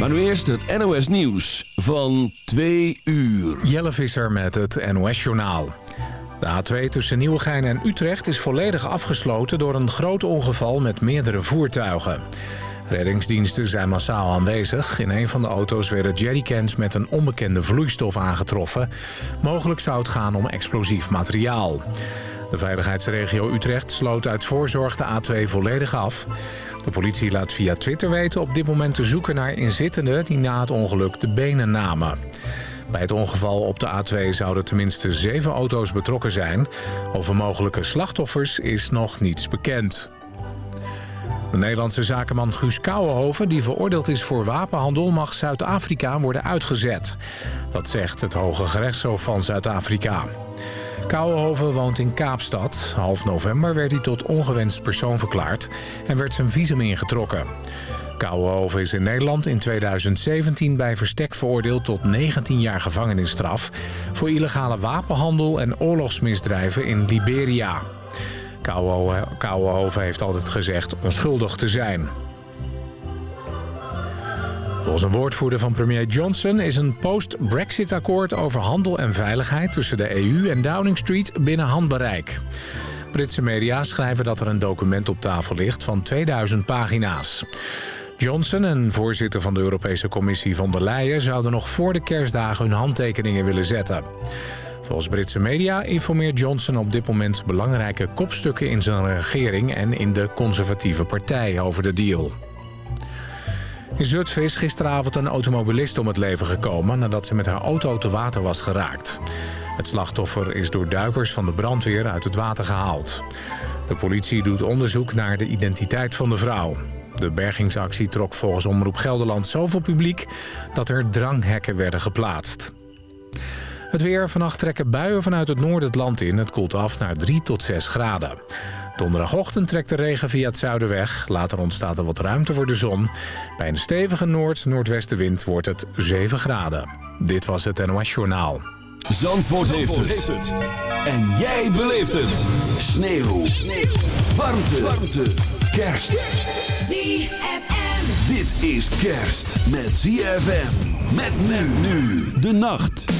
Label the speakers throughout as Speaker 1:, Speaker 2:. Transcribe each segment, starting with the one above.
Speaker 1: Maar nu eerst het NOS Nieuws van 2 uur.
Speaker 2: Jelle Visser met het NOS Journaal. De A2 tussen Nieuwegein en Utrecht is volledig afgesloten... door een groot ongeval met meerdere voertuigen. Reddingsdiensten zijn massaal aanwezig. In een van de auto's werden jerrycans met een onbekende vloeistof aangetroffen. Mogelijk zou het gaan om explosief materiaal. De veiligheidsregio Utrecht sloot uit voorzorg de A2 volledig af. De politie laat via Twitter weten op dit moment te zoeken naar inzittenden... die na het ongeluk de benen namen. Bij het ongeval op de A2 zouden tenminste zeven auto's betrokken zijn. Over mogelijke slachtoffers is nog niets bekend. De Nederlandse zakenman Guus Kouwenhoven, die veroordeeld is voor wapenhandel... mag Zuid-Afrika worden uitgezet. Dat zegt het Hoge Gerechtshof van Zuid-Afrika. Kouwenhoven woont in Kaapstad. Half november werd hij tot ongewenst persoon verklaard... en werd zijn visum ingetrokken. Kouwenhoven is in Nederland in 2017 bij verstek veroordeeld tot 19 jaar gevangenisstraf... voor illegale wapenhandel en oorlogsmisdrijven in Liberia. Kouwenhoven heeft altijd gezegd onschuldig te zijn. Volgens een woordvoerder van premier Johnson is een post-Brexit-akkoord over handel en veiligheid tussen de EU en Downing Street binnen handbereik. Britse media schrijven dat er een document op tafel ligt van 2000 pagina's. Johnson en voorzitter van de Europese Commissie von der Leyen zouden nog voor de kerstdagen hun handtekeningen willen zetten. Volgens Britse media informeert Johnson op dit moment belangrijke kopstukken in zijn regering en in de conservatieve partij over de deal. In Zutphen is gisteravond een automobilist om het leven gekomen nadat ze met haar auto te water was geraakt. Het slachtoffer is door duikers van de brandweer uit het water gehaald. De politie doet onderzoek naar de identiteit van de vrouw. De bergingsactie trok volgens Omroep Gelderland zoveel publiek dat er dranghekken werden geplaatst. Het weer. Vannacht trekken buien vanuit het noorden het land in. Het koelt af naar 3 tot 6 graden. Donderdagochtend trekt de regen via het zuiden weg. Later ontstaat er wat ruimte voor de zon. Bij een stevige noord-noordwestenwind wordt het 7 graden. Dit was het NOS Journaal.
Speaker 1: Zandvoort, heeft, het. En jij beleeft het. Sneeuw. Sneeuw. Warmte. Warmte. Kerst.
Speaker 3: ZFM.
Speaker 1: Dit is kerst met ZFM. Met men nu de nacht.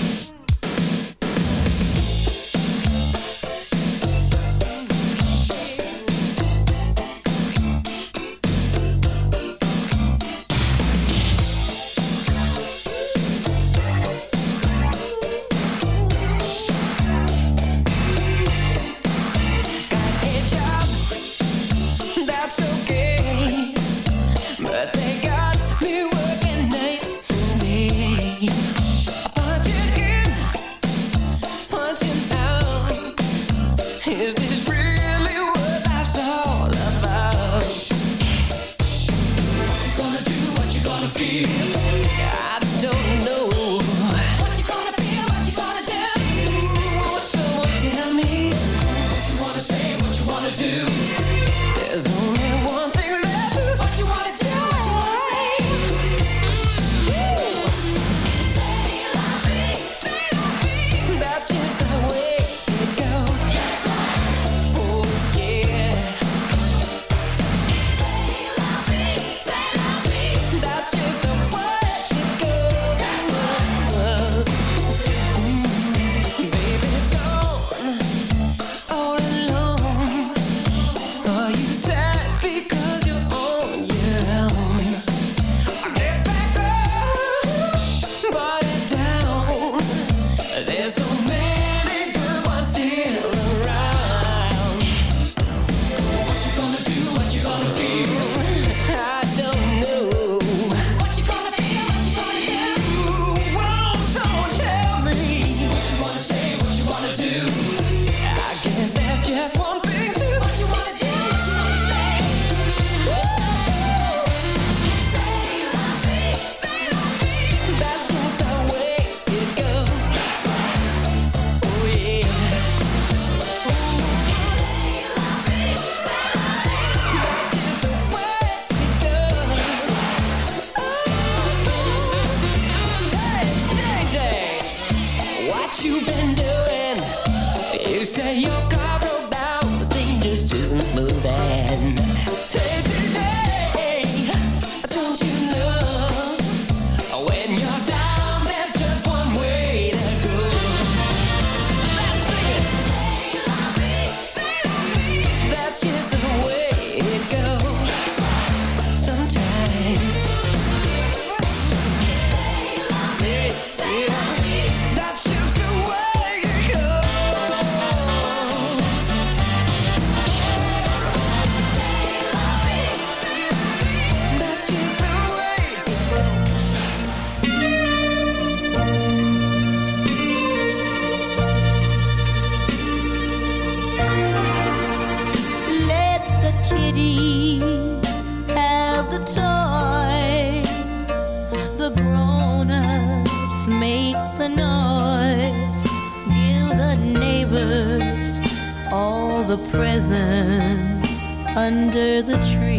Speaker 4: the presents under the tree.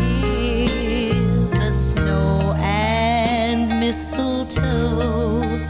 Speaker 4: Give the snow and mistletoe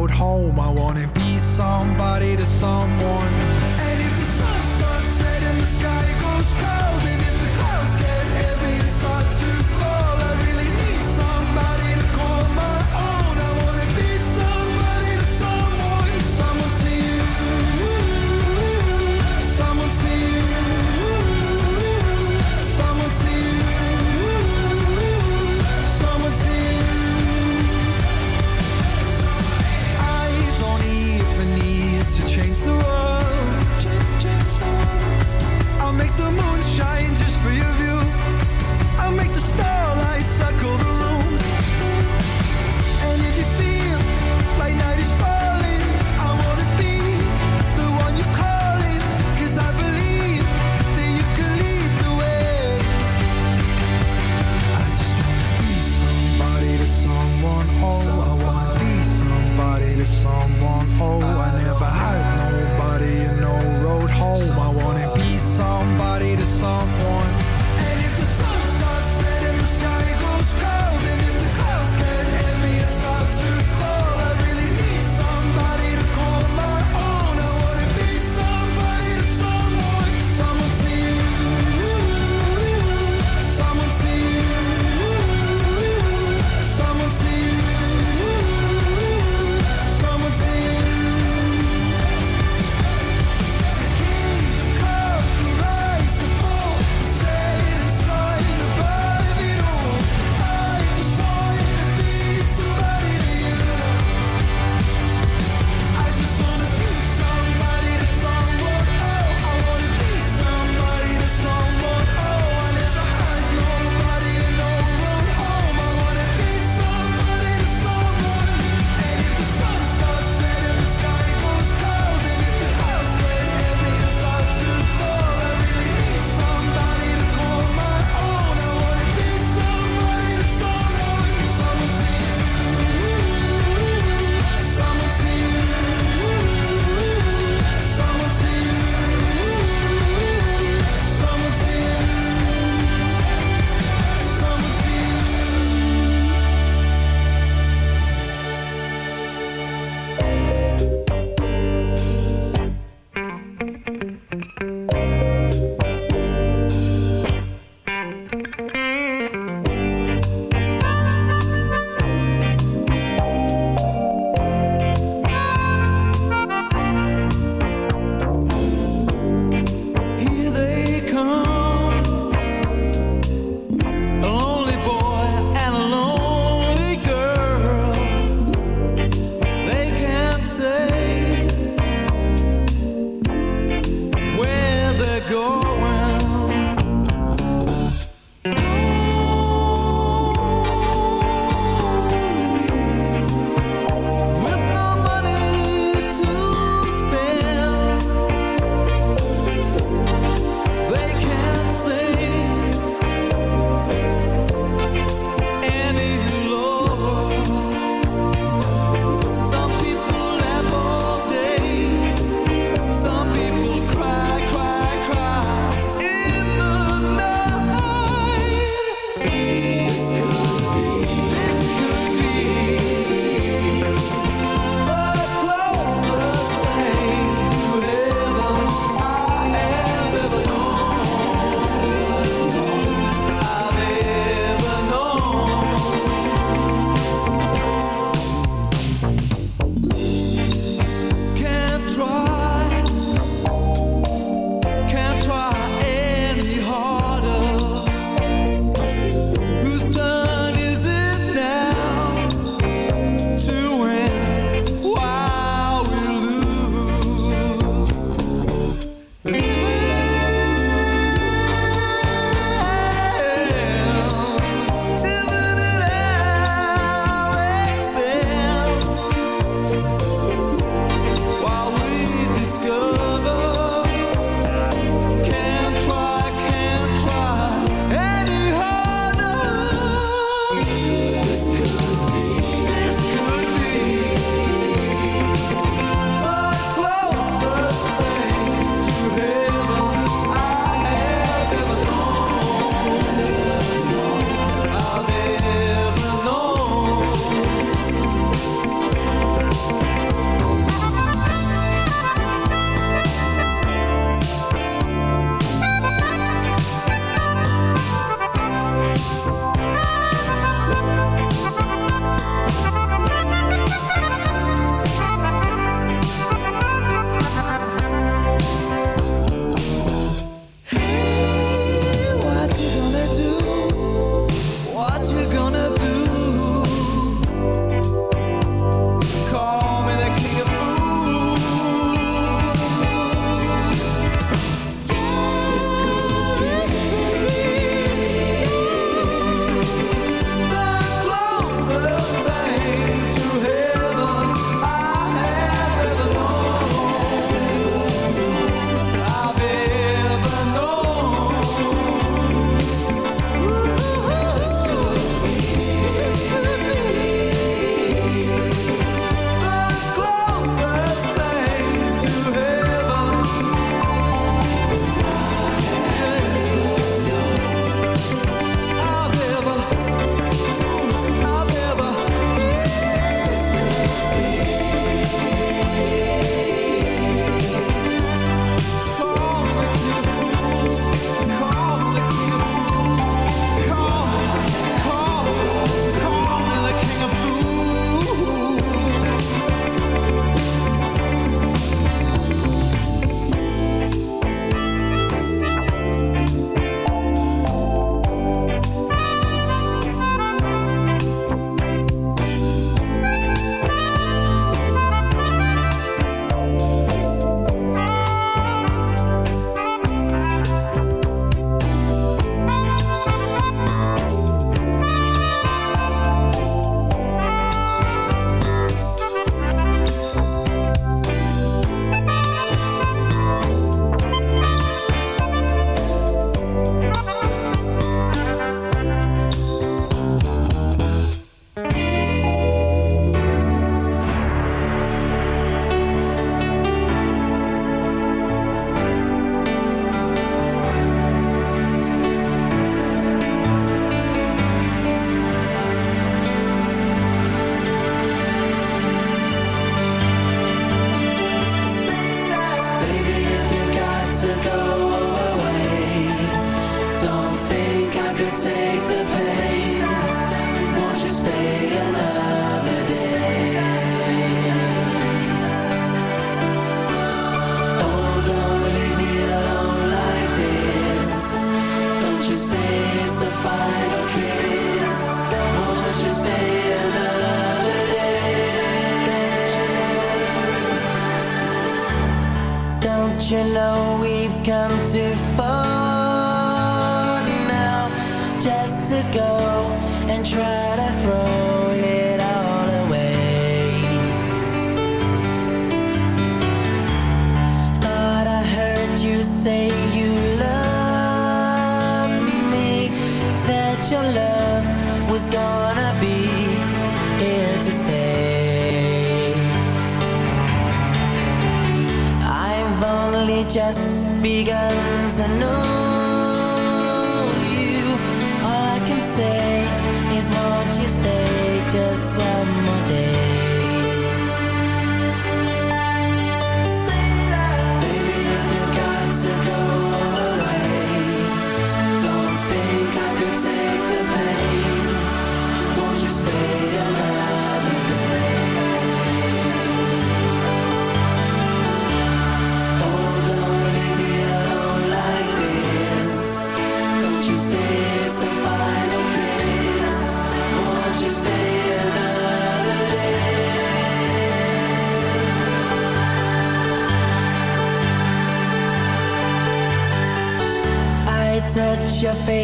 Speaker 5: road home. I wanna be somebody to someone. And if
Speaker 4: the sun starts
Speaker 3: setting, the sky goes cold.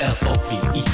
Speaker 6: L O V E.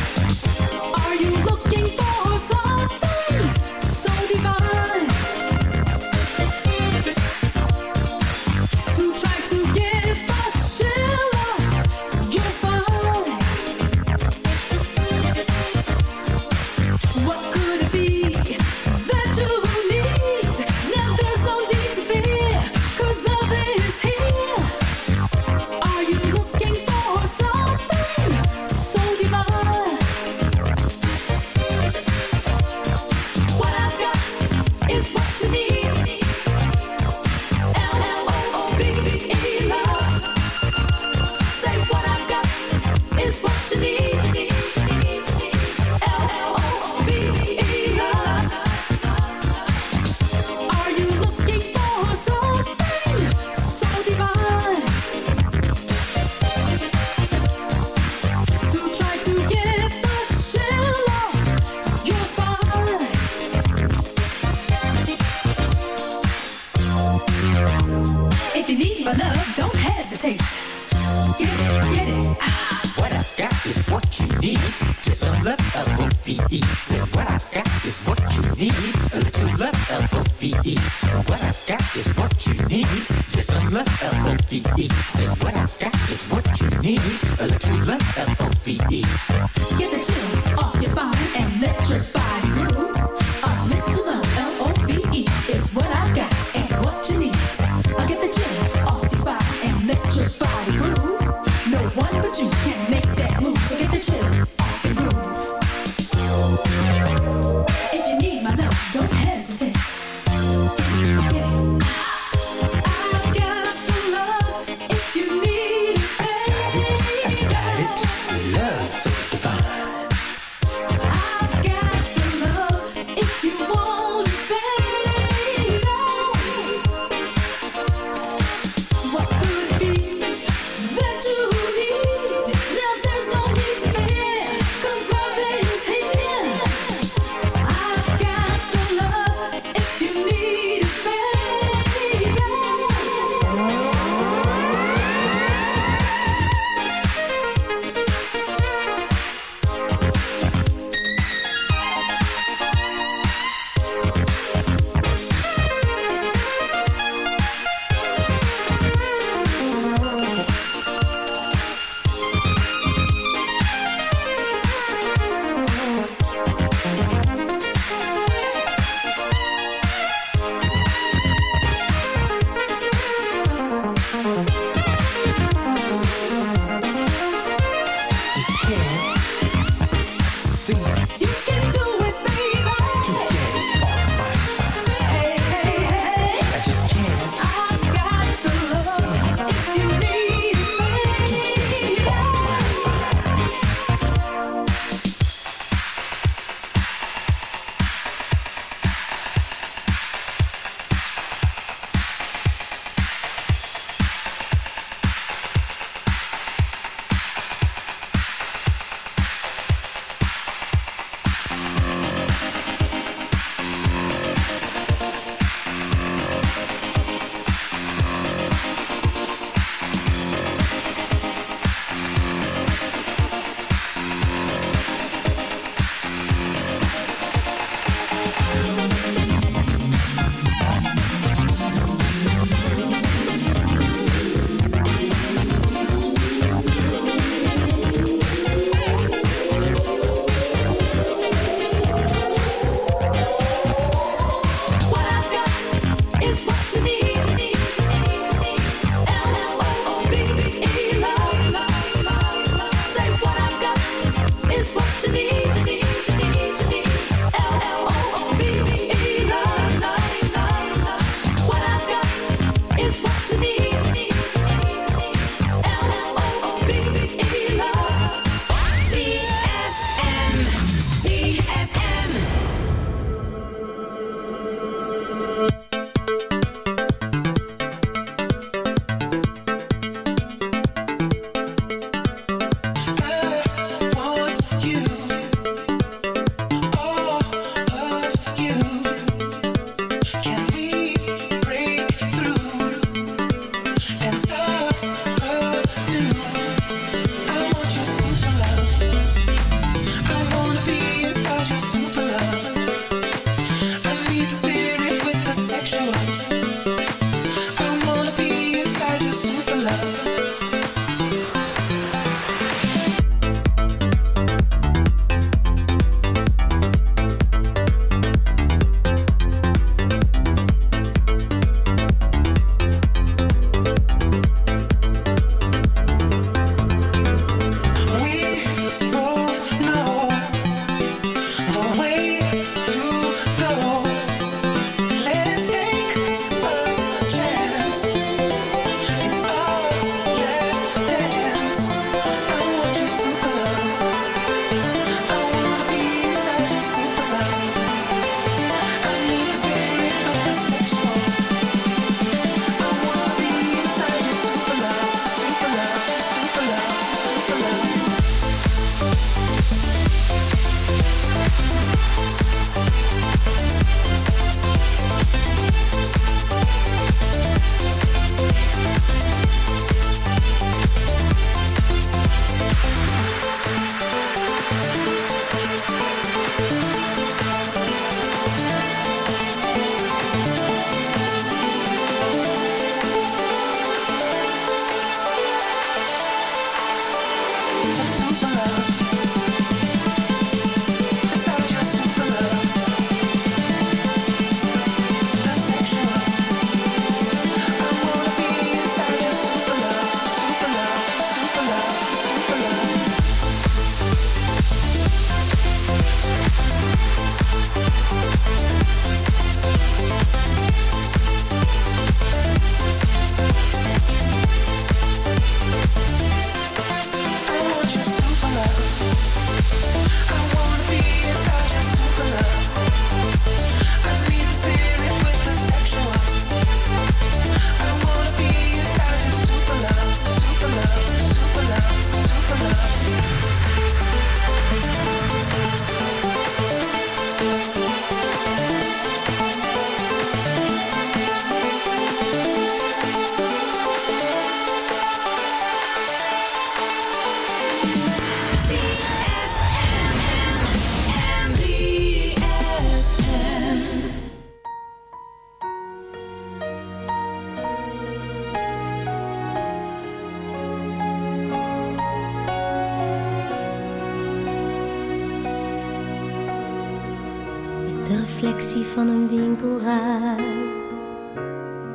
Speaker 4: reflectie van een winkelruit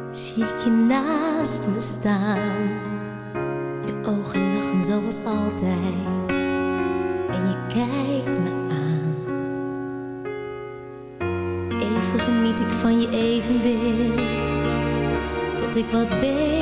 Speaker 4: zie ik je naast me staan. Je ogen lachen zoals altijd en je kijkt me aan. Even geniet ik van je evenbeeld tot ik wat beter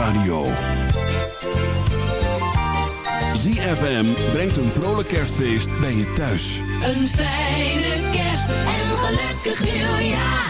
Speaker 1: radio. ZFM brengt een vrolijk kerstfeest bij je thuis.
Speaker 7: Een fijne kerst en een gelukkig nieuwjaar.